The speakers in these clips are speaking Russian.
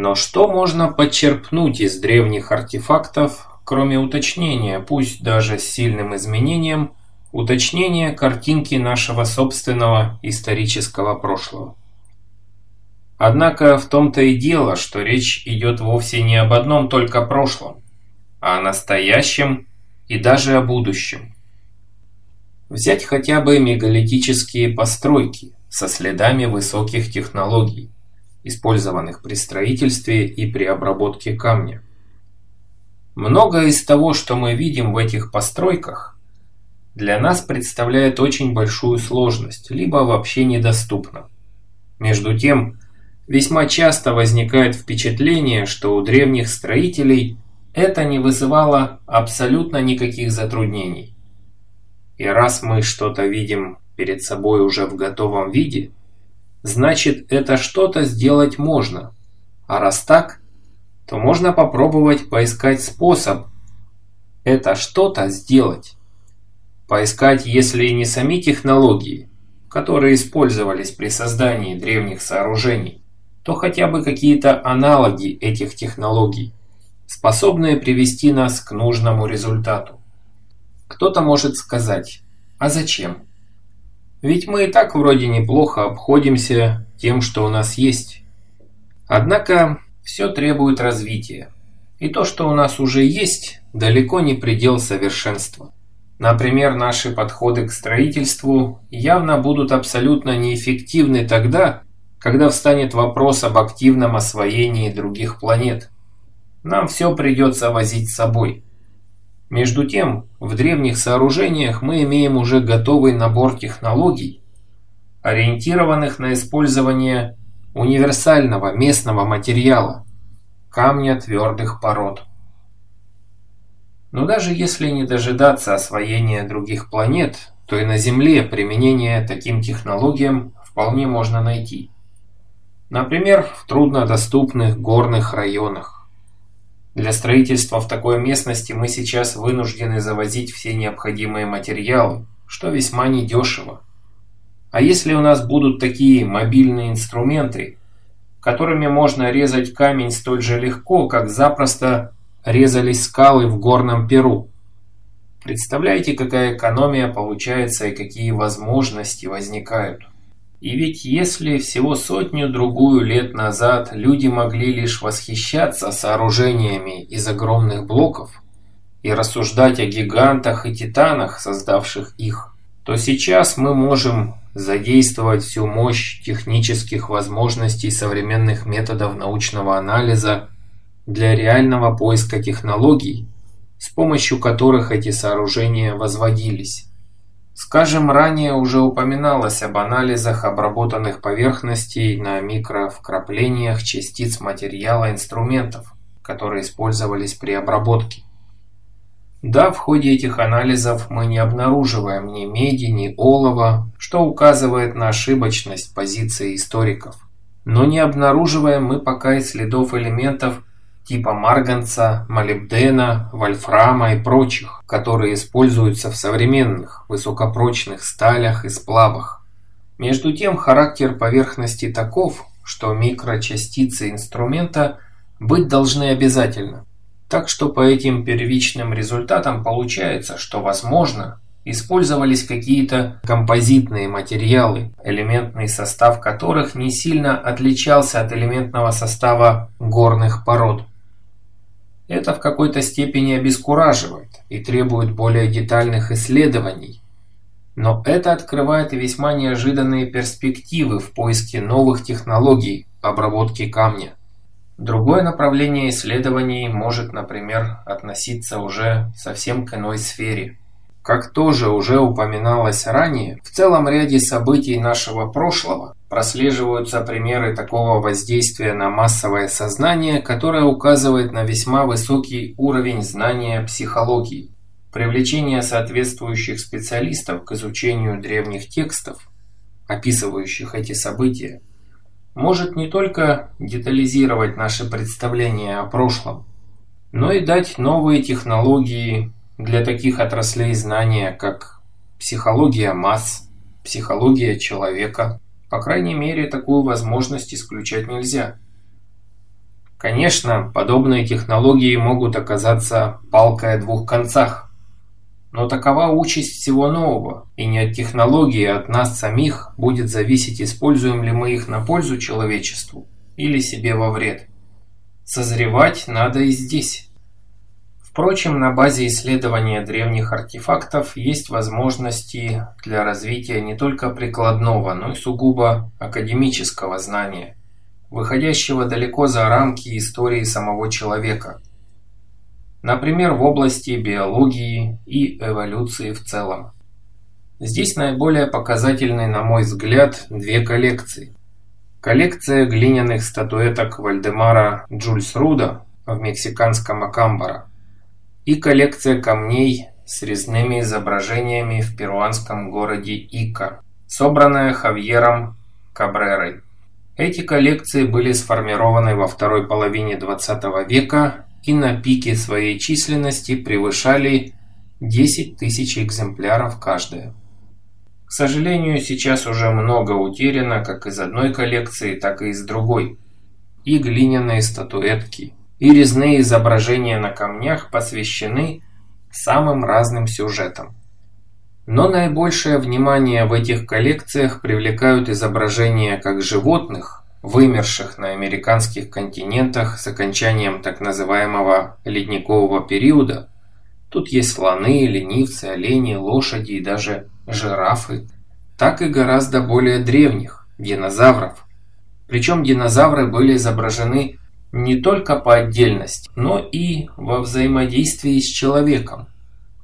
Но что можно подчерпнуть из древних артефактов, кроме уточнения, пусть даже с сильным изменением, уточнения картинки нашего собственного исторического прошлого? Однако в том-то и дело, что речь идет вовсе не об одном только прошлом, а о настоящем и даже о будущем. Взять хотя бы мегалитические постройки со следами высоких технологий, использованных при строительстве и при обработке камня. Многое из того, что мы видим в этих постройках, для нас представляет очень большую сложность, либо вообще недоступно. Между тем, Весьма часто возникает впечатление, что у древних строителей это не вызывало абсолютно никаких затруднений. И раз мы что-то видим перед собой уже в готовом виде, значит это что-то сделать можно. А раз так, то можно попробовать поискать способ это что-то сделать. Поискать, если не сами технологии, которые использовались при создании древних сооружений, то хотя бы какие-то аналоги этих технологий, способные привести нас к нужному результату. Кто-то может сказать, а зачем? Ведь мы и так вроде неплохо обходимся тем, что у нас есть. Однако все требует развития. И то, что у нас уже есть, далеко не предел совершенства. Например, наши подходы к строительству явно будут абсолютно неэффективны тогда, когда встанет вопрос об активном освоении других планет. Нам все придется возить с собой. Между тем, в древних сооружениях мы имеем уже готовый набор технологий, ориентированных на использование универсального местного материала – камня твердых пород. Но даже если не дожидаться освоения других планет, то и на Земле применение таким технологиям вполне можно найти. Например, в труднодоступных горных районах. Для строительства в такой местности мы сейчас вынуждены завозить все необходимые материалы, что весьма недешево. А если у нас будут такие мобильные инструменты, которыми можно резать камень столь же легко, как запросто резались скалы в горном Перу? Представляете, какая экономия получается и какие возможности возникают? И ведь если всего сотню-другую лет назад люди могли лишь восхищаться сооружениями из огромных блоков и рассуждать о гигантах и титанах, создавших их, то сейчас мы можем задействовать всю мощь технических возможностей современных методов научного анализа для реального поиска технологий, с помощью которых эти сооружения возводились. Скажем, ранее уже упоминалось об анализах обработанных поверхностей на микровкраплениях частиц материала инструментов, которые использовались при обработке. Да, в ходе этих анализов мы не обнаруживаем ни меди, ни олова, что указывает на ошибочность позиции историков. Но не обнаруживаем мы пока и следов элементов, типа марганца, молибдена, вольфрама и прочих, которые используются в современных высокопрочных сталях и сплавах. Между тем характер поверхности таков, что микрочастицы инструмента быть должны обязательно. Так что по этим первичным результатам получается, что возможно использовались какие-то композитные материалы, элементный состав которых не сильно отличался от элементного состава горных пород. Это в какой-то степени обескураживает и требует более детальных исследований. Но это открывает весьма неожиданные перспективы в поиске новых технологий обработки камня. Другое направление исследований может, например, относиться уже совсем к иной сфере – как тоже уже упоминалось ранее, в целом ряде событий нашего прошлого прослеживаются примеры такого воздействия на массовое сознание, которое указывает на весьма высокий уровень знания психологии. Привлечение соответствующих специалистов к изучению древних текстов, описывающих эти события, может не только детализировать наше представление о прошлом, но и дать новые технологии для таких отраслей знания, как психология масс, психология человека. По крайней мере, такую возможность исключать нельзя. Конечно, подобные технологии могут оказаться палкой о двух концах. Но такова участь всего нового, и не от технологии, а от нас самих будет зависеть, используем ли мы их на пользу человечеству или себе во вред. Созревать надо и здесь. Впрочем, на базе исследования древних артефактов есть возможности для развития не только прикладного, но и сугубо академического знания, выходящего далеко за рамки истории самого человека. Например, в области биологии и эволюции в целом. Здесь наиболее показательны, на мой взгляд, две коллекции. Коллекция глиняных статуэток Вальдемара Джульсруда в мексиканском Акамбара и коллекция камней с резными изображениями в перуанском городе Ика, собранная Хавьером Кабрерой. Эти коллекции были сформированы во второй половине XX века и на пике своей численности превышали 10 тысяч экземпляров каждая. К сожалению, сейчас уже много утеряно как из одной коллекции, так и из другой. И глиняные статуэтки, и резные изображения на камнях посвящены самым разным сюжетам. Но наибольшее внимание в этих коллекциях привлекают изображения как животных, вымерших на американских континентах с окончанием так называемого ледникового периода. Тут есть слоны, ленивцы, олени, лошади и даже жирафы, так и гораздо более древних, динозавров. Причем динозавры были изображены не только по отдельности, но и во взаимодействии с человеком.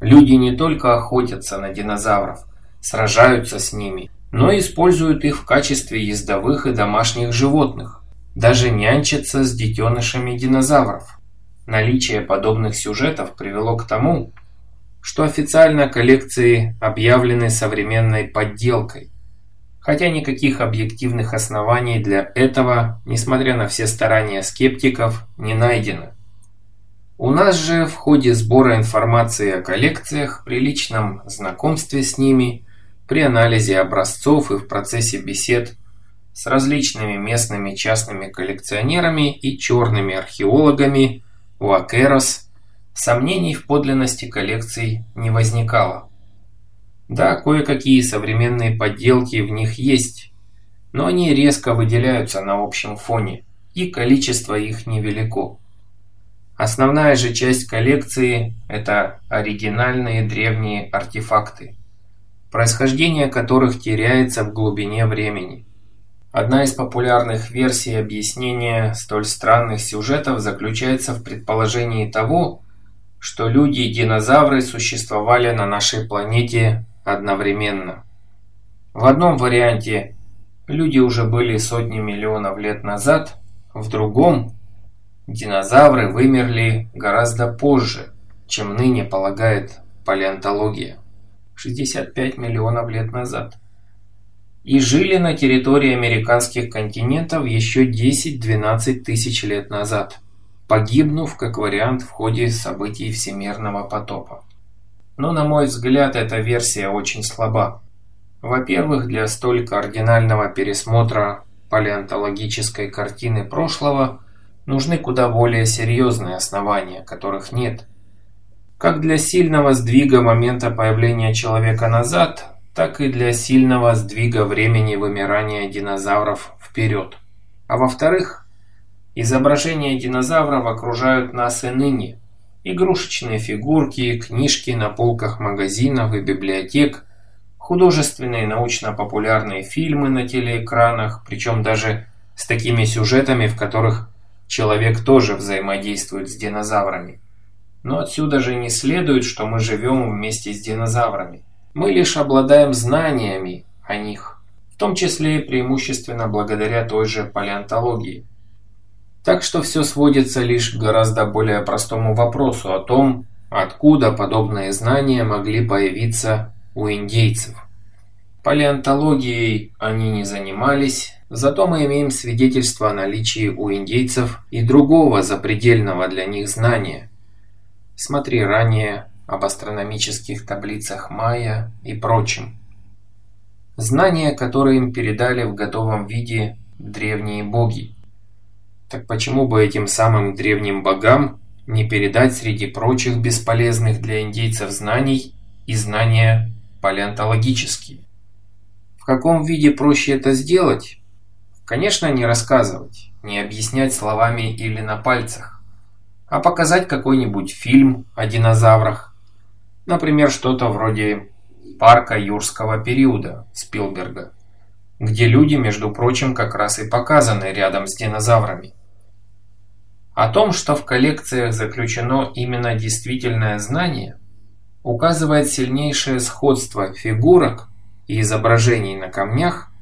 Люди не только охотятся на динозавров, сражаются с ними, но используют их в качестве ездовых и домашних животных, даже нянчатся с детенышами динозавров. Наличие подобных сюжетов привело к тому, что официально коллекции объявлены современной подделкой, хотя никаких объективных оснований для этого, несмотря на все старания скептиков, не найдено. У нас же в ходе сбора информации о коллекциях, при личном знакомстве с ними, при анализе образцов и в процессе бесед с различными местными частными коллекционерами и черными археологами Уакерос, сомнений в подлинности коллекций не возникало. Да, кое-какие современные подделки в них есть, но они резко выделяются на общем фоне, и количество их невелико. Основная же часть коллекции – это оригинальные древние артефакты, происхождение которых теряется в глубине времени. Одна из популярных версий объяснения столь странных сюжетов заключается в предположении того, что люди и динозавры существовали на нашей планете одновременно. В одном варианте люди уже были сотни миллионов лет назад, в другом динозавры вымерли гораздо позже, чем ныне полагает палеонтология. 65 миллионов лет назад. И жили на территории американских континентов еще 10-12 тысяч лет назад, погибнув как вариант в ходе событий всемирного потопа. Но, на мой взгляд, эта версия очень слаба. Во-первых, для столь кардинального пересмотра палеонтологической картины прошлого нужны куда более серьезные основания, которых нет. Как для сильного сдвига момента появления человека назад, так и для сильного сдвига времени вымирания динозавров вперед. А во-вторых, изображения динозавров окружают нас и ныне – игрушечные фигурки, книжки на полках магазинов и библиотек, художественные научно-популярные фильмы на телеэкранах, причем даже с такими сюжетами, в которых человек тоже взаимодействует с динозаврами. Но отсюда же не следует, что мы живем вместе с динозаврами. Мы лишь обладаем знаниями о них, в том числе и преимущественно благодаря той же палеонтологии. Так что все сводится лишь к гораздо более простому вопросу о том, откуда подобные знания могли появиться у индейцев. Палеонтологией они не занимались, зато мы имеем свидетельство о наличии у индейцев и другого запредельного для них знания. Смотри ранее об астрономических таблицах майя и прочем. Знания, которые им передали в готовом виде древние боги. Так почему бы этим самым древним богам не передать среди прочих бесполезных для индейцев знаний и знания палеонтологические? В каком виде проще это сделать? Конечно, не рассказывать, не объяснять словами или на пальцах, а показать какой-нибудь фильм о динозаврах, например, что-то вроде «Парка юрского периода» Спилберга, где люди, между прочим, как раз и показаны рядом с динозаврами. О том, что в коллекциях заключено именно действительное знание, указывает сильнейшее сходство фигурок и изображений на камнях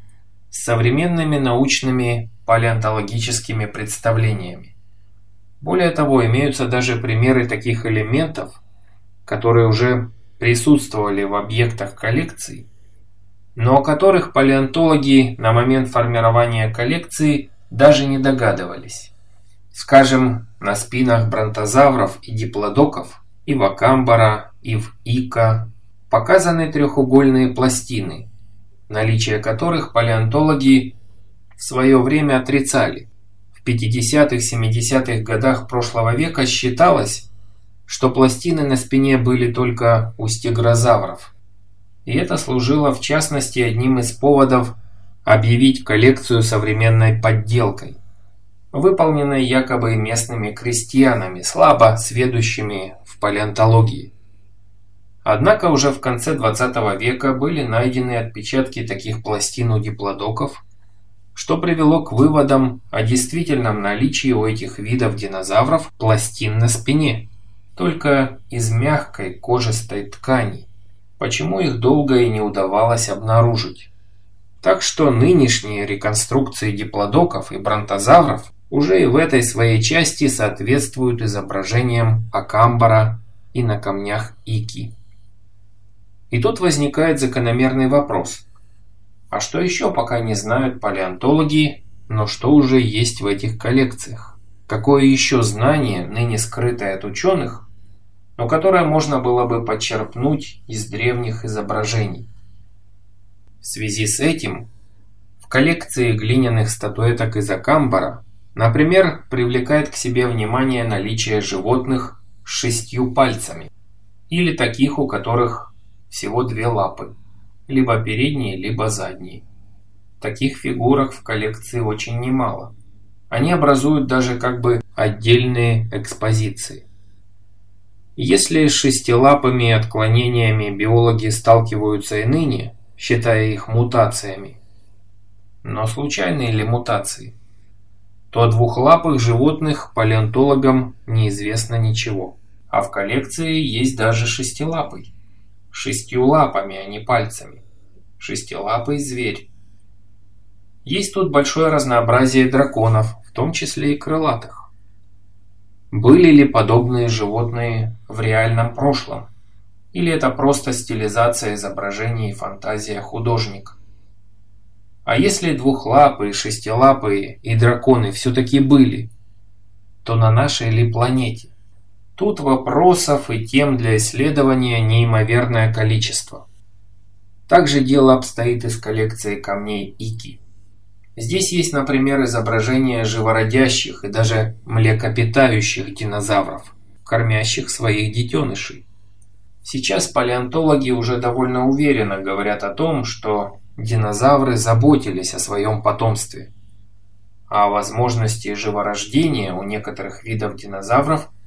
с современными научными палеонтологическими представлениями. Более того, имеются даже примеры таких элементов, которые уже присутствовали в объектах коллекции, но о которых палеонтологи на момент формирования коллекции даже не догадывались. Скажем, на спинах бронтозавров и диплодоков, и в Акамбара, и в Ика показаны трехугольные пластины, наличие которых палеонтологи в свое время отрицали. В 50-70-х годах прошлого века считалось, что пластины на спине были только у стегрозавров. И это служило в частности одним из поводов объявить коллекцию современной подделкой, выполненной якобы местными крестьянами, слабо сведущими в палеонтологии. Однако уже в конце 20 века были найдены отпечатки таких пластин у диплодоков, что привело к выводам о действительном наличии у этих видов динозавров пластин на спине, только из мягкой кожистой ткани, почему их долго и не удавалось обнаружить. Так что нынешние реконструкции диплодоков и бронтозавров уже и в этой своей части соответствуют изображениям Акамбара и на камнях Ики. И тут возникает закономерный вопрос. А что еще пока не знают палеонтологи, но что уже есть в этих коллекциях? Какое еще знание, ныне скрытое от ученых, но которое можно было бы подчерпнуть из древних изображений? В связи с этим в коллекции глиняных статуэток из Акамбара, например, привлекает к себе внимание наличие животных с шестью пальцами, или таких, у которых всего две лапы, либо передние, либо задние. Таких фигурок в коллекции очень немало. Они образуют даже как бы отдельные экспозиции. Если с шестилапыми отклонениями биологи сталкиваются и ныне, считая их мутациями, но случайные ли мутации, то о двухлапых животных палеонтологам неизвестно ничего. А в коллекции есть даже шестилапый шестью лапами, а не пальцами. Шестилапый зверь. Есть тут большое разнообразие драконов, в том числе и крылатых. Были ли подобные животные в реальном прошлом? Или это просто стилизация изображений и фантазия художника? А если двухлапые, шестилапые и драконы все-таки были, то на нашей ли планете? Тут вопросов и тем для исследования неимоверное количество. Также дело обстоит и с коллекцией камней Ики. Здесь есть, например, изображения живородящих и даже млекопитающих динозавров, кормящих своих детенышей. Сейчас палеонтологи уже довольно уверенно говорят о том, что динозавры заботились о своем потомстве. А о возможности живорождения у некоторых видов динозавров –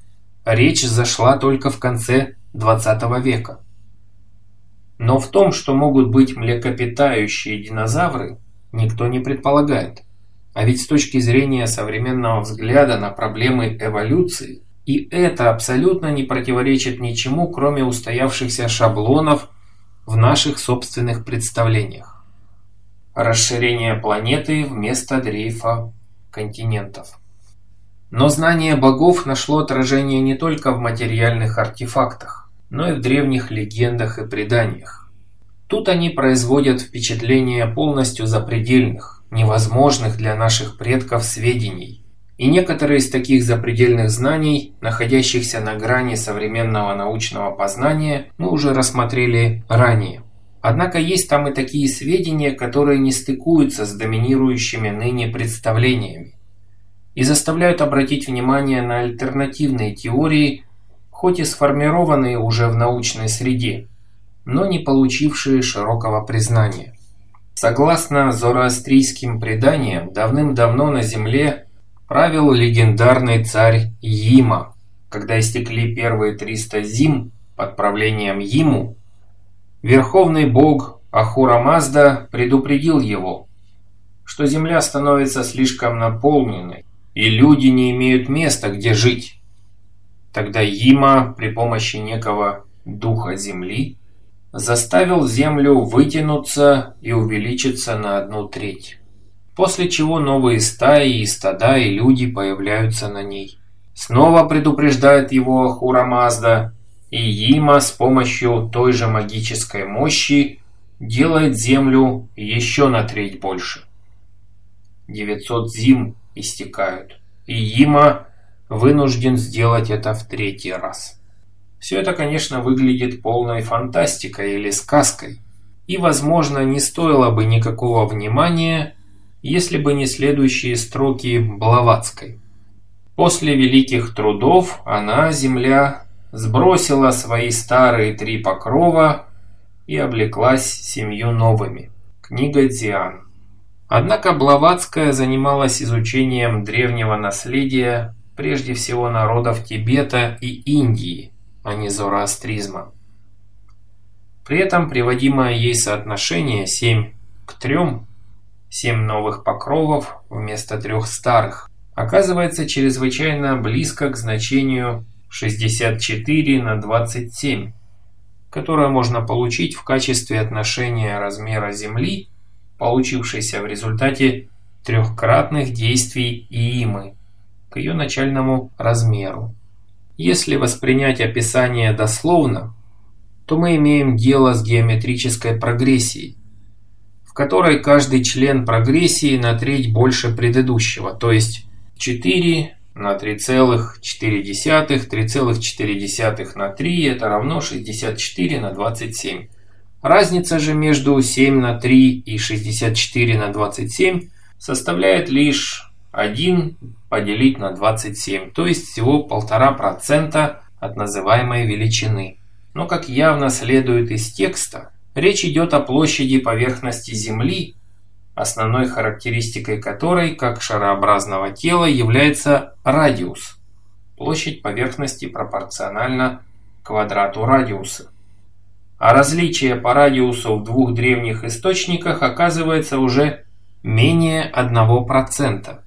речь зашла только в конце 20 века. Но в том, что могут быть млекопитающие динозавры, никто не предполагает. А ведь с точки зрения современного взгляда на проблемы эволюции, и это абсолютно не противоречит ничему, кроме устоявшихся шаблонов в наших собственных представлениях. Расширение планеты вместо дрейфа континентов. Но знание богов нашло отражение не только в материальных артефактах, но и в древних легендах и преданиях. Тут они производят впечатление полностью запредельных, невозможных для наших предков сведений. И некоторые из таких запредельных знаний, находящихся на грани современного научного познания, мы уже рассмотрели ранее. Однако есть там и такие сведения, которые не стыкуются с доминирующими ныне представлениями и заставляют обратить внимание на альтернативные теории, хоть и сформированные уже в научной среде, но не получившие широкого признания. Согласно зороастрийским преданиям, давным-давно на Земле правил легендарный царь Йима. Когда истекли первые 300 зим под правлением Йиму, верховный бог Ахура Мазда предупредил его, что Земля становится слишком наполненной, и люди не имеют места, где жить. Тогда Йима при помощи некого духа Земли заставил Землю вытянуться и увеличиться на одну треть. После чего новые стаи и стада и люди появляются на ней. Снова предупреждает его Ахура Мазда, и Йима с помощью той же магической мощи делает Землю еще на треть больше. 900 зим истекают, и Йима вынужден сделать это в третий раз. Все это, конечно, выглядит полной фантастикой или сказкой. И, возможно, не стоило бы никакого внимания, если бы не следующие строки Блаватской. После великих трудов она, земля, сбросила свои старые три покрова и облеклась семью новыми. Книга Диан. Однако Блаватская занималась изучением древнего наследия прежде всего народов Тибета и Индии – а не зороастризма. При этом приводимое ей соотношение 7 к 3, 7 новых покровов вместо трех старых, оказывается чрезвычайно близко к значению 64 на 27, которое можно получить в качестве отношения размера Земли, получившейся в результате трехкратных действий Иимы, к ее начальному размеру. Если воспринять описание дословно, то мы имеем дело с геометрической прогрессией, в которой каждый член прогрессии на треть больше предыдущего, то есть 4 на 3,4, 3,4 на 3 это равно 64 на 27. Разница же между 7 на 3 и 64 на 27 составляет лишь 1 поделить на 27, то есть всего 1,5% от называемой величины. Но как явно следует из текста, речь идет о площади поверхности Земли, основной характеристикой которой, как шарообразного тела, является радиус. Площадь поверхности пропорциональна квадрату радиуса. А различие по радиусу в двух древних источниках оказывается уже менее 1%.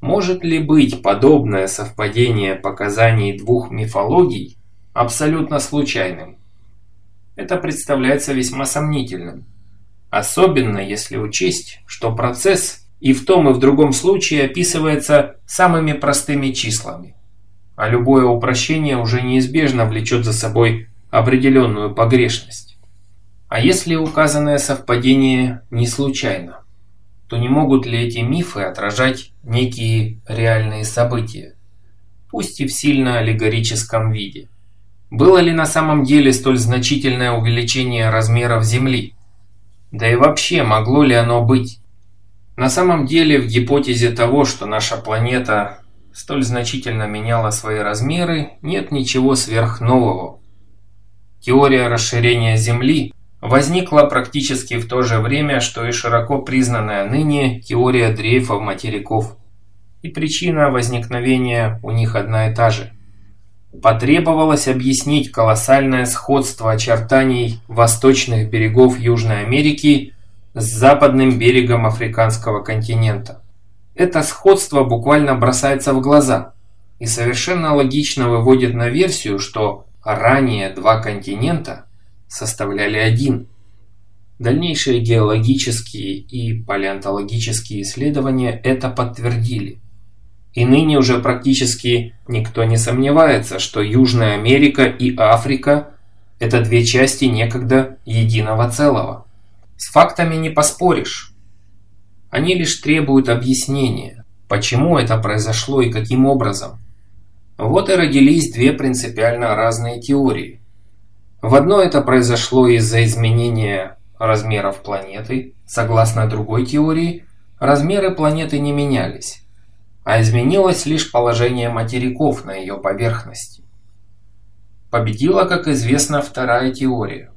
Может ли быть подобное совпадение показаний двух мифологий абсолютно случайным? Это представляется весьма сомнительным. Особенно если учесть, что процесс и в том и в другом случае описывается самыми простыми числами. А любое упрощение уже неизбежно влечет за собой определенную погрешность. А если указанное совпадение не случайно? то не могут ли эти мифы отражать некие реальные события, пусть и в сильно аллегорическом виде? Было ли на самом деле столь значительное увеличение размеров Земли? Да и вообще, могло ли оно быть? На самом деле, в гипотезе того, что наша планета столь значительно меняла свои размеры, нет ничего сверхнового. Теория расширения Земли возникла практически в то же время, что и широко признанная ныне теория дрейфа материков. И причина возникновения у них одна и та же. Потребовалось объяснить колоссальное сходство очертаний восточных берегов Южной Америки с западным берегом африканского континента. Это сходство буквально бросается в глаза и совершенно логично выводит на версию, что ранее два континента – составляли один. Дальнейшие геологические и палеонтологические исследования это подтвердили. И ныне уже практически никто не сомневается, что Южная Америка и Африка – это две части некогда единого целого. С фактами не поспоришь. Они лишь требуют объяснения, почему это произошло и каким образом. Вот и родились две принципиально разные теории. В одно это произошло из-за изменения размеров планеты. Согласно другой теории, размеры планеты не менялись. А изменилось лишь положение материков на ее поверхности. Победила, как известно, вторая теория.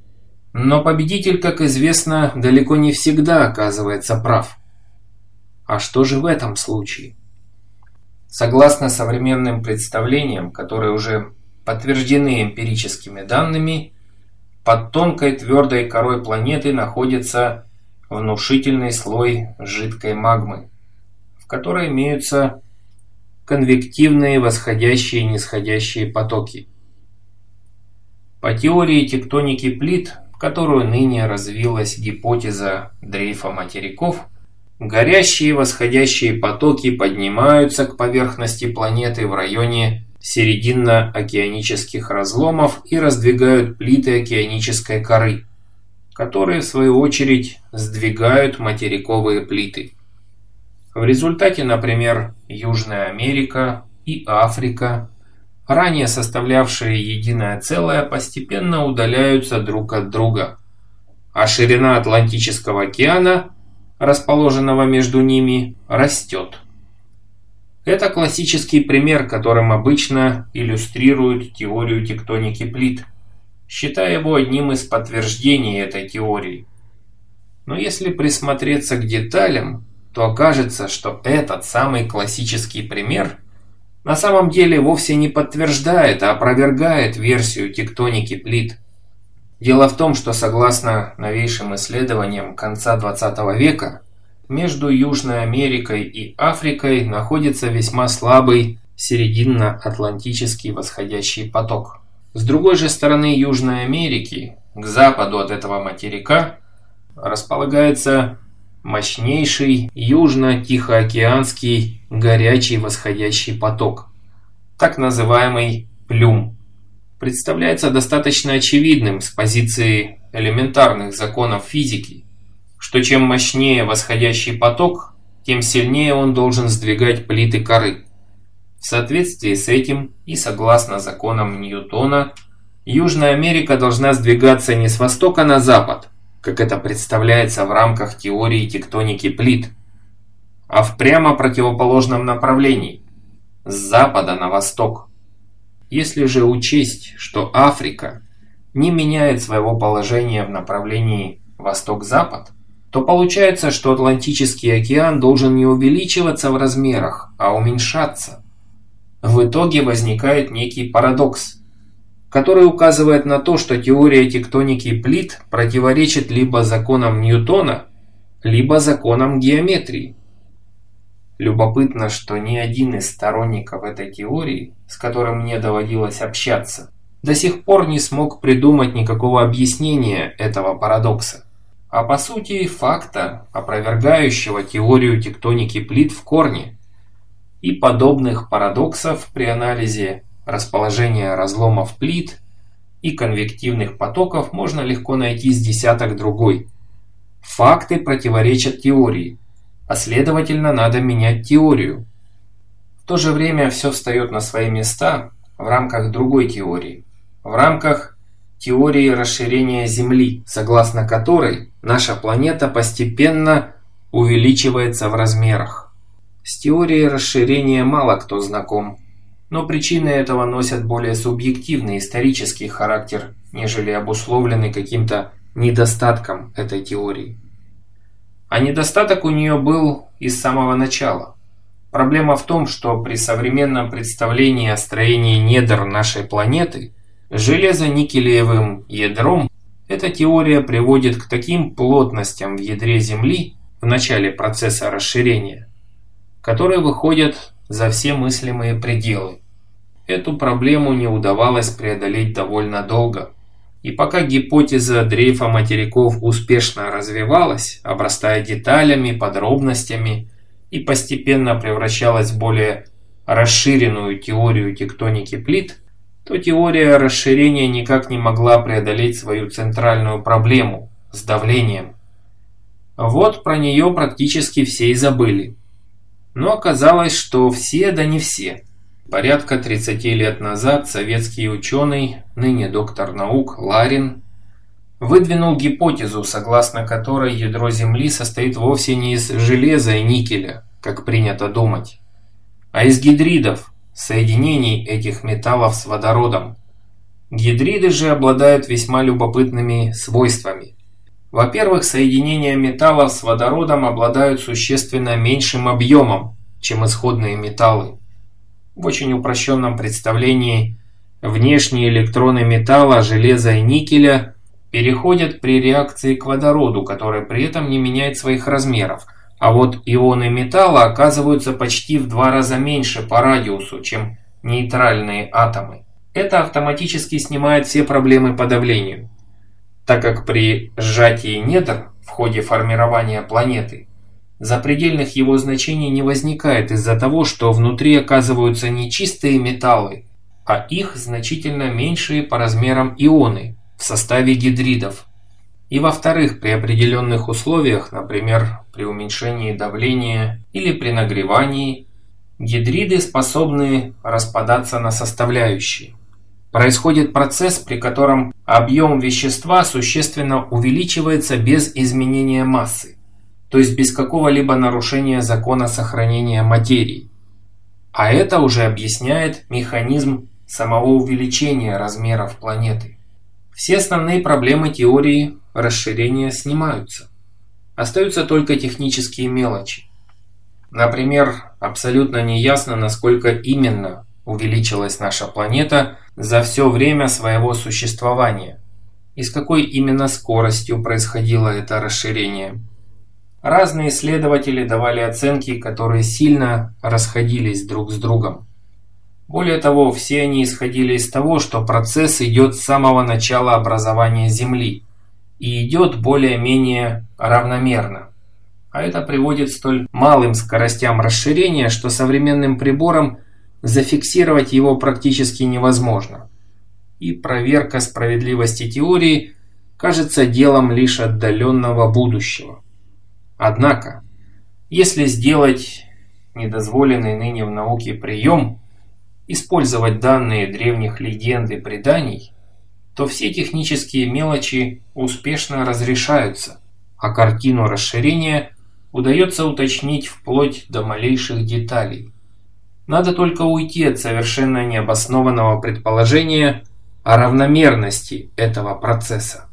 Но победитель, как известно, далеко не всегда оказывается прав. А что же в этом случае? Согласно современным представлениям, которые уже подтверждены эмпирическими данными, под тонкой твердой корой планеты находится внушительный слой жидкой магмы, в которой имеются конвективные восходящие и нисходящие потоки. По теории тектоники плит, которую ныне развилась гипотеза дрейфа материков, горящие восходящие потоки поднимаются к поверхности планеты в районе серединно-океанических разломов и раздвигают плиты океанической коры, которые в свою очередь сдвигают материковые плиты. В результате, например, Южная Америка и Африка, ранее составлявшие единое целое, постепенно удаляются друг от друга, а ширина Атлантического океана, расположенного между ними, растет. Это классический пример, которым обычно иллюстрируют теорию тектоники плит, считая его одним из подтверждений этой теории. Но если присмотреться к деталям, то окажется, что этот самый классический пример на самом деле вовсе не подтверждает, а опровергает версию тектоники плит. Дело в том, что согласно новейшим исследованиям конца 20 века, между Южной Америкой и Африкой находится весьма слабый серединно-атлантический восходящий поток. С другой же стороны Южной Америки, к западу от этого материка, располагается мощнейший южно-тихоокеанский горячий восходящий поток, так называемый плюм. Представляется достаточно очевидным с позиции элементарных законов физики, что чем мощнее восходящий поток, тем сильнее он должен сдвигать плиты коры. В соответствии с этим и согласно законам Ньютона, Южная Америка должна сдвигаться не с востока на запад, как это представляется в рамках теории тектоники плит, а в прямо противоположном направлении, с запада на восток. Если же учесть, что Африка не меняет своего положения в направлении восток-запад, то получается, что Атлантический океан должен не увеличиваться в размерах, а уменьшаться. В итоге возникает некий парадокс, который указывает на то, что теория тектоники плит противоречит либо законам Ньютона, либо законам геометрии. Любопытно, что ни один из сторонников этой теории, с которым мне доводилось общаться, до сих пор не смог придумать никакого объяснения этого парадокса а по сути факта, опровергающего теорию тектоники плит в корне, и подобных парадоксов при анализе расположения разломов плит и конвективных потоков можно легко найти с десяток другой. Факты противоречат теории, а следовательно надо менять теорию. В то же время все встает на свои места в рамках другой теории, в рамках теории расширения Земли, согласно которой наша планета постепенно увеличивается в размерах. С теорией расширения мало кто знаком, но причины этого носят более субъективный исторический характер, нежели обусловленный каким-то недостатком этой теории. А недостаток у нее был и с самого начала. Проблема в том, что при современном представлении о строении недр нашей планеты – Железо-никелевым ядром эта теория приводит к таким плотностям в ядре Земли в начале процесса расширения, которые выходят за все мыслимые пределы. Эту проблему не удавалось преодолеть довольно долго. И пока гипотеза дрейфа материков успешно развивалась, обрастая деталями, подробностями и постепенно превращалась в более расширенную теорию тектоники плит, то теория расширения никак не могла преодолеть свою центральную проблему – с давлением. Вот про нее практически все и забыли. Но оказалось, что все да не все. Порядка 30 лет назад советский ученый, ныне доктор наук Ларин, выдвинул гипотезу, согласно которой ядро Земли состоит вовсе не из железа и никеля, как принято думать, а из гидридов, соединений этих металлов с водородом. Гидриды же обладают весьма любопытными свойствами. Во-первых, соединения металлов с водородом обладают существенно меньшим объемом, чем исходные металлы. В очень упрощенном представлении внешние электроны металла, железа и никеля переходят при реакции к водороду, который при этом не меняет своих размеров, а вот ионы металла оказываются почти в два раза меньше по радиусу, чем нейтральные атомы. Это автоматически снимает все проблемы по давлению, так как при сжатии недр в ходе формирования планеты запредельных его значений не возникает из-за того, что внутри оказываются не чистые металлы, а их значительно меньшие по размерам ионы в составе гидридов. И во-вторых, при определенных условиях, например, при уменьшении давления или при нагревании, гидриды способны распадаться на составляющие. Происходит процесс, при котором объем вещества существенно увеличивается без изменения массы, то есть без какого-либо нарушения закона сохранения материи. А это уже объясняет механизм самого увеличения размеров планеты. Все основные проблемы теории расширения снимаются. Остаются только технические мелочи. Например, абсолютно неясно, насколько именно увеличилась наша планета за все время своего существования и с какой именно скоростью происходило это расширение. Разные исследователи давали оценки, которые сильно расходились друг с другом. Более того, все они исходили из того, что процесс идет с самого начала образования Земли и идет более-менее равномерно. А это приводит столь малым скоростям расширения, что современным приборам зафиксировать его практически невозможно. И проверка справедливости теории кажется делом лишь отдаленного будущего. Однако, если сделать недозволенный ныне в науке прием, использовать данные древних легенд и преданий, то все технические мелочи успешно разрешаются, а картину расширения удается уточнить вплоть до малейших деталей. Надо только уйти от совершенно необоснованного предположения о равномерности этого процесса.